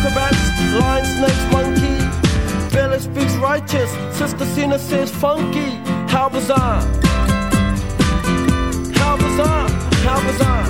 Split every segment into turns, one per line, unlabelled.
acrobats, lion, snakes, monkey. Village speaks righteous, Sister Cena says funky. How bizarre! How bizarre! How bizarre!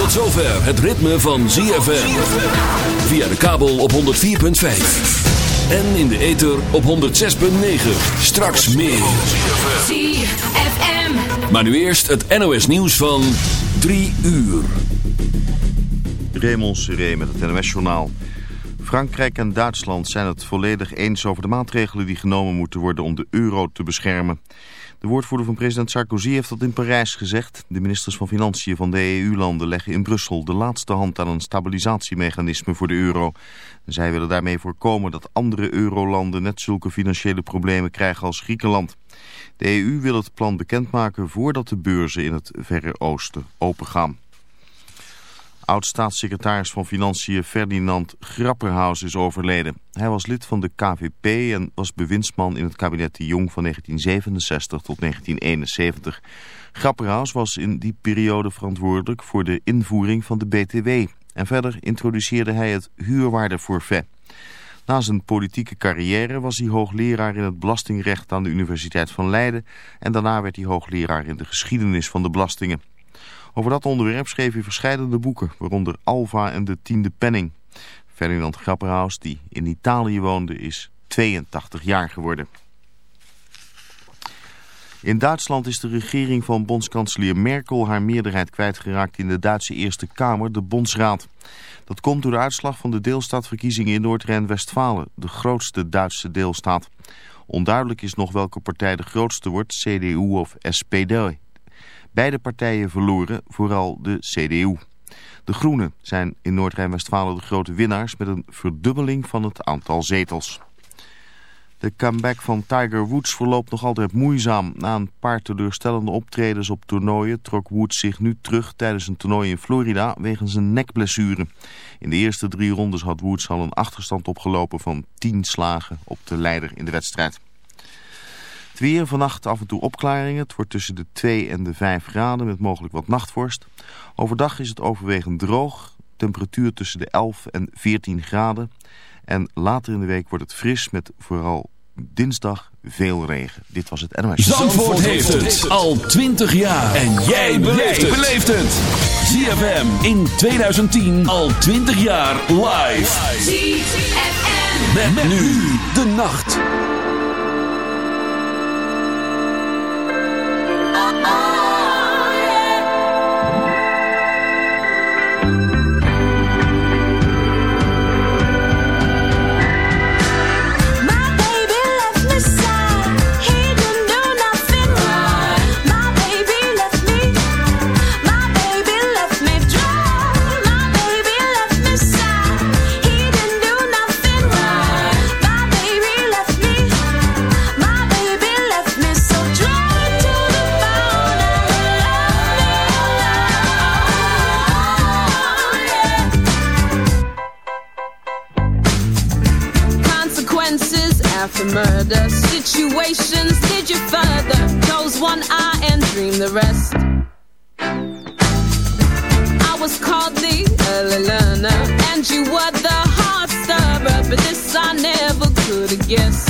Tot zover het ritme van ZFM. Via de kabel op 104.5. En in de ether op 106.9. Straks meer.
ZFM.
Maar nu eerst het NOS nieuws van 3 uur.
Raymond Seré met het NOS-journaal. Frankrijk en Duitsland zijn het volledig eens over de maatregelen die genomen moeten worden om de euro te beschermen. De woordvoerder van president Sarkozy heeft dat in Parijs gezegd. De ministers van Financiën van de EU-landen leggen in Brussel de laatste hand aan een stabilisatiemechanisme voor de euro. Zij willen daarmee voorkomen dat andere eurolanden net zulke financiële problemen krijgen als Griekenland. De EU wil het plan bekendmaken voordat de beurzen in het Verre Oosten opengaan. Oud-staatssecretaris van Financiën Ferdinand Grapperhaus is overleden. Hij was lid van de KVP en was bewindsman in het kabinet De Jong van 1967 tot 1971. Grapperhaus was in die periode verantwoordelijk voor de invoering van de BTW. En verder introduceerde hij het huurwaardeforfait. Na zijn politieke carrière was hij hoogleraar in het belastingrecht aan de Universiteit van Leiden. En daarna werd hij hoogleraar in de geschiedenis van de belastingen. Over dat onderwerp schreef hij verschillende boeken, waaronder Alva en de Tiende Penning. Ferdinand Grapperhaus, die in Italië woonde, is 82 jaar geworden. In Duitsland is de regering van bondskanselier Merkel haar meerderheid kwijtgeraakt in de Duitse Eerste Kamer, de Bondsraad. Dat komt door de uitslag van de deelstaatverkiezingen in Noord-Rijn-Westfalen, de grootste Duitse deelstaat. Onduidelijk is nog welke partij de grootste wordt, CDU of SPD. Beide partijen verloren, vooral de CDU. De Groenen zijn in Noord-Rijn-Westfalen de grote winnaars met een verdubbeling van het aantal zetels. De comeback van Tiger Woods verloopt nog altijd moeizaam. Na een paar teleurstellende optredens op toernooien trok Woods zich nu terug tijdens een toernooi in Florida wegens een nekblessure. In de eerste drie rondes had Woods al een achterstand opgelopen van 10 slagen op de leider in de wedstrijd. Het weer vannacht af en toe opklaringen. Het wordt tussen de 2 en de 5 graden met mogelijk wat nachtvorst. Overdag is het overwegend droog. Temperatuur tussen de 11 en 14 graden. En later in de week wordt het fris met vooral dinsdag veel regen. Dit was het NOS.
Zandvoort heeft het al 20 jaar. En jij beleeft het. ZFM in 2010 al 20 jaar live.
ZFM.
Met, nu de nacht.
Oh. The
rest. I was called the early learner and you were the hard stirrer but this i never could have guessed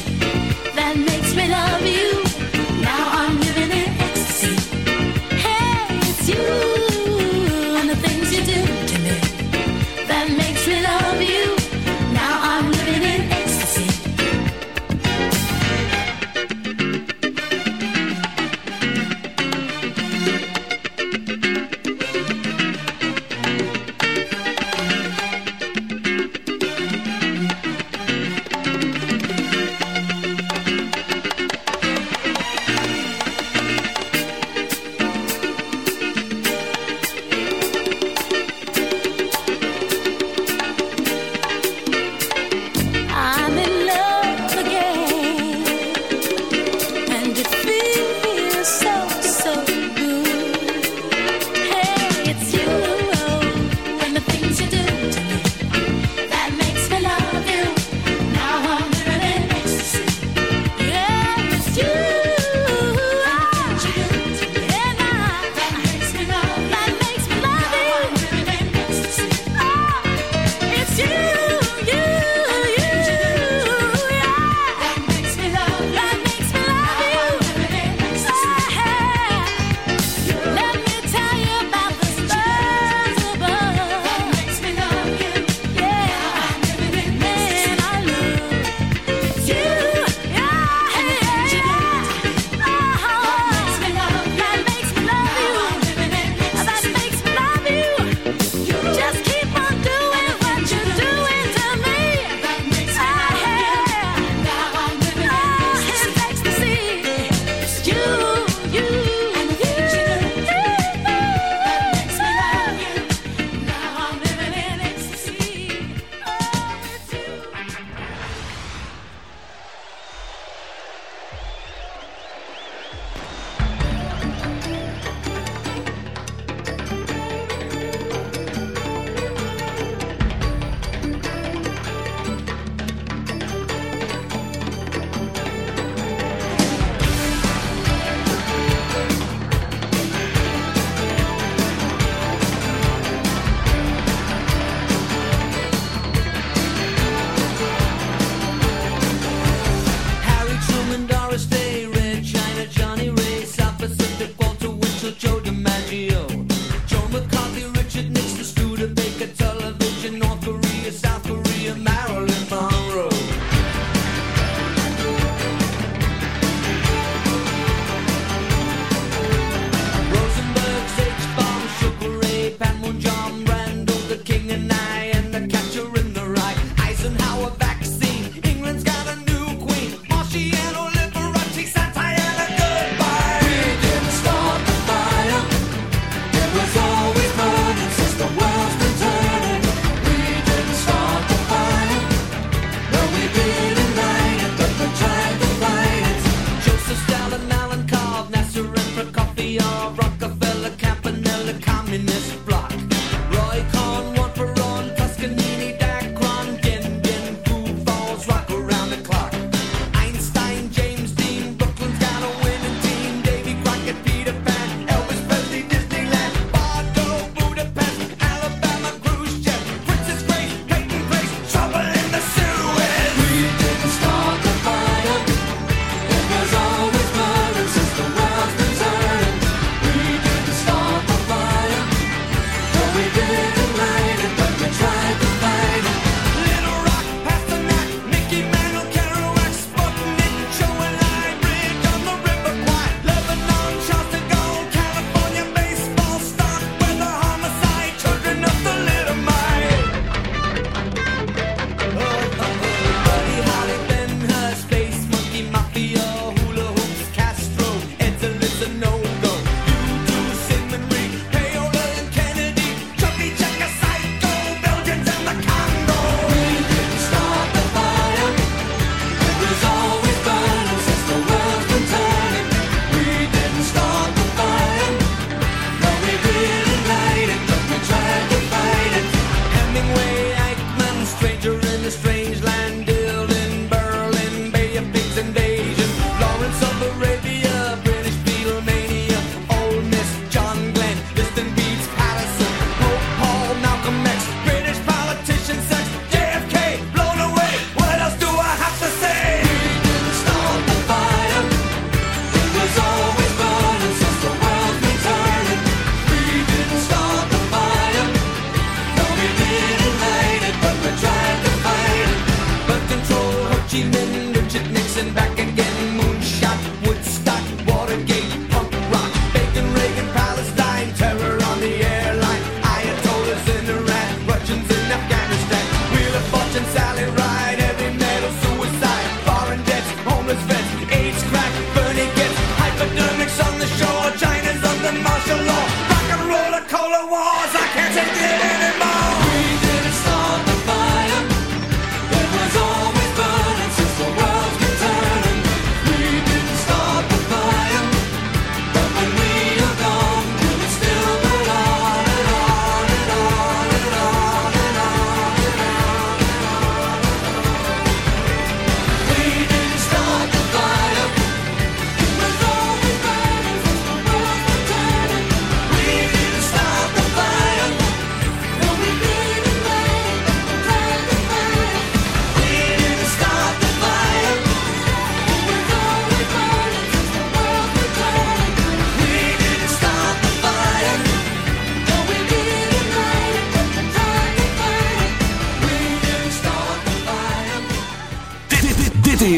Sally Ride.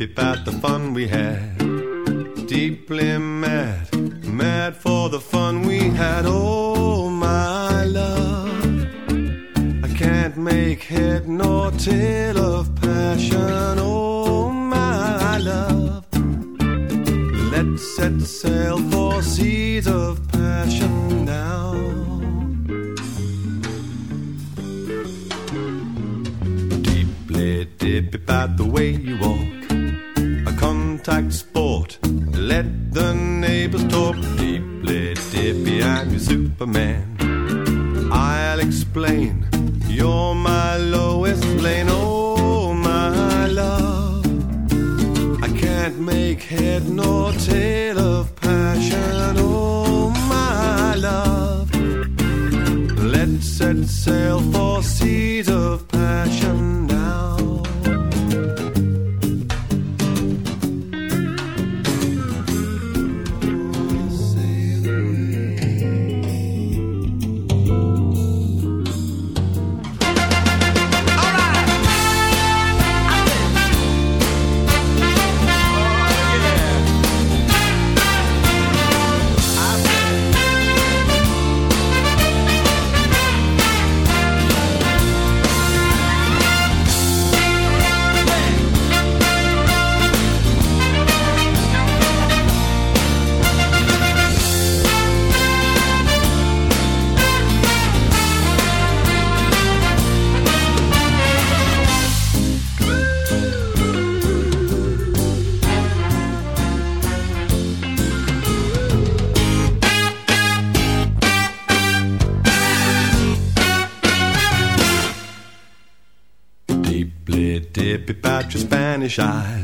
about the fun we had. Deeply mad, mad for the fun we had. Oh, my love, I can't make head nor tail of passion. Oh, my love, let's set sail for seas of like sport. Let the neighbors talk deeply, dear, I'm your Superman. shy.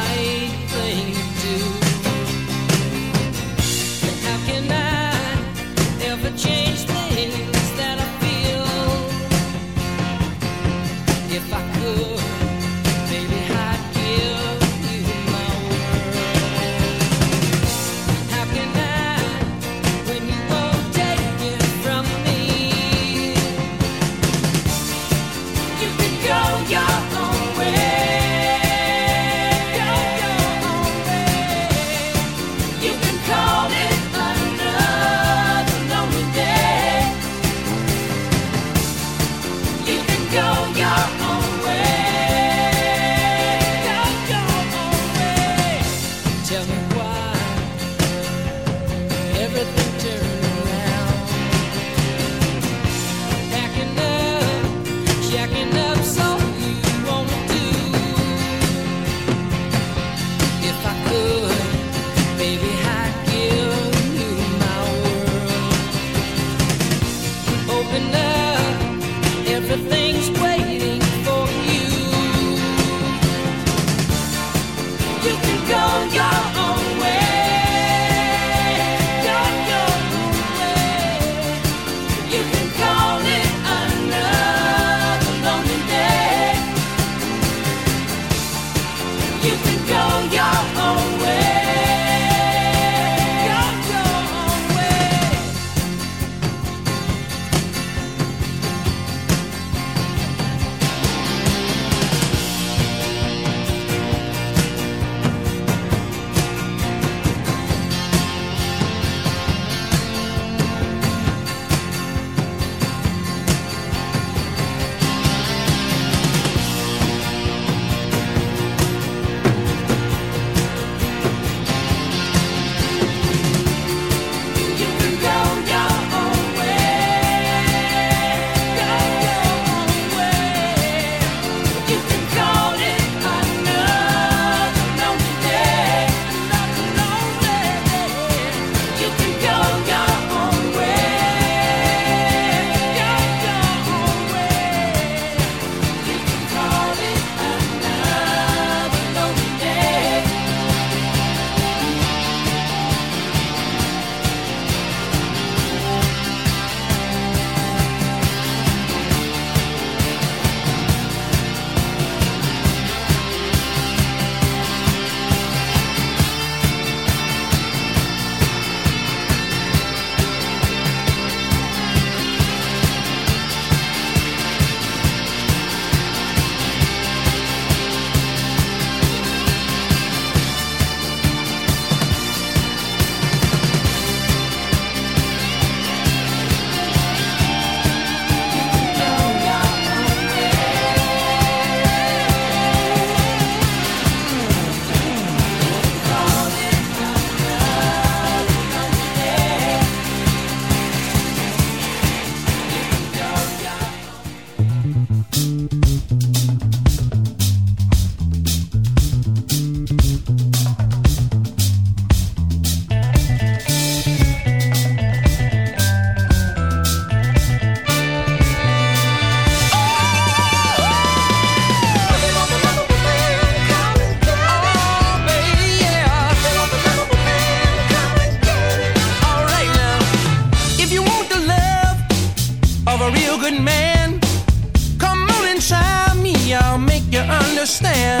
understand.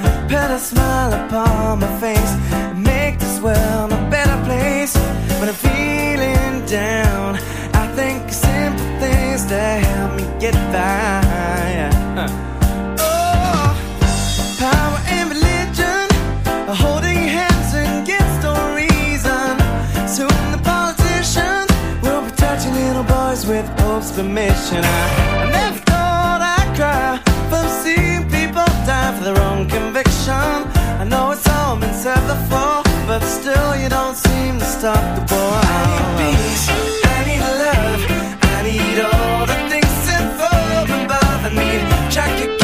put a smile upon my face and make this world a better place. When I'm feeling down, I think simple things that help me get by. Uh-huh. Oh, power and religion are holding hands against no reason. Soon the politicians will be touching little boys with Pope's permission. I, I never thought I'd cry from seeing people die for their own conviction. I know it's all been said before, but still you don't seem to stop the war. I need peace, I need love, I need all the things from above. I need chocolate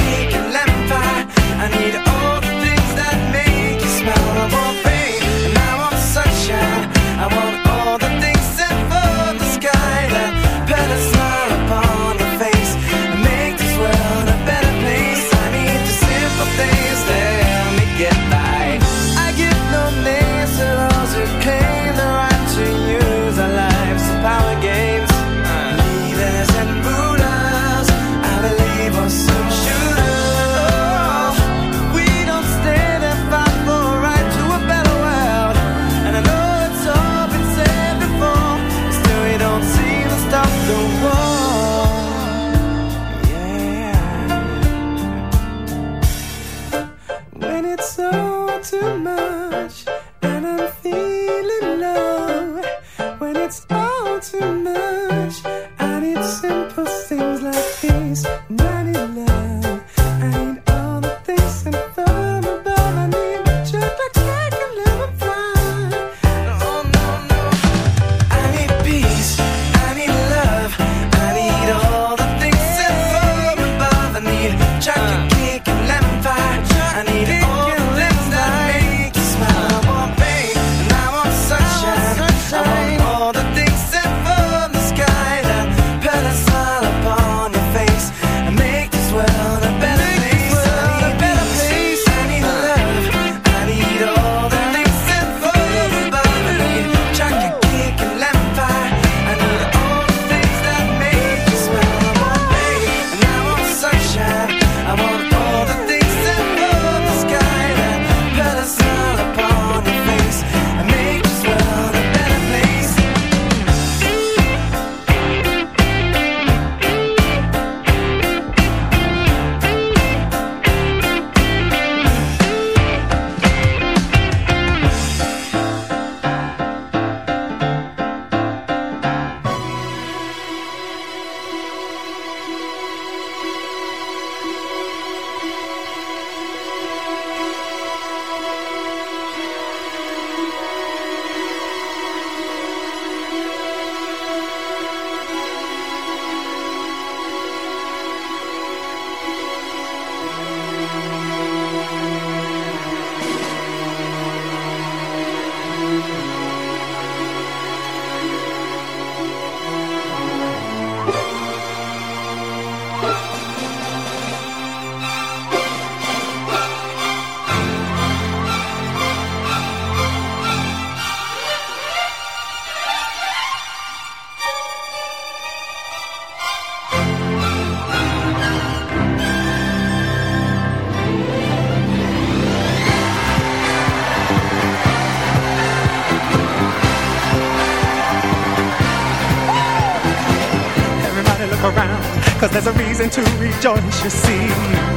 don't you
see?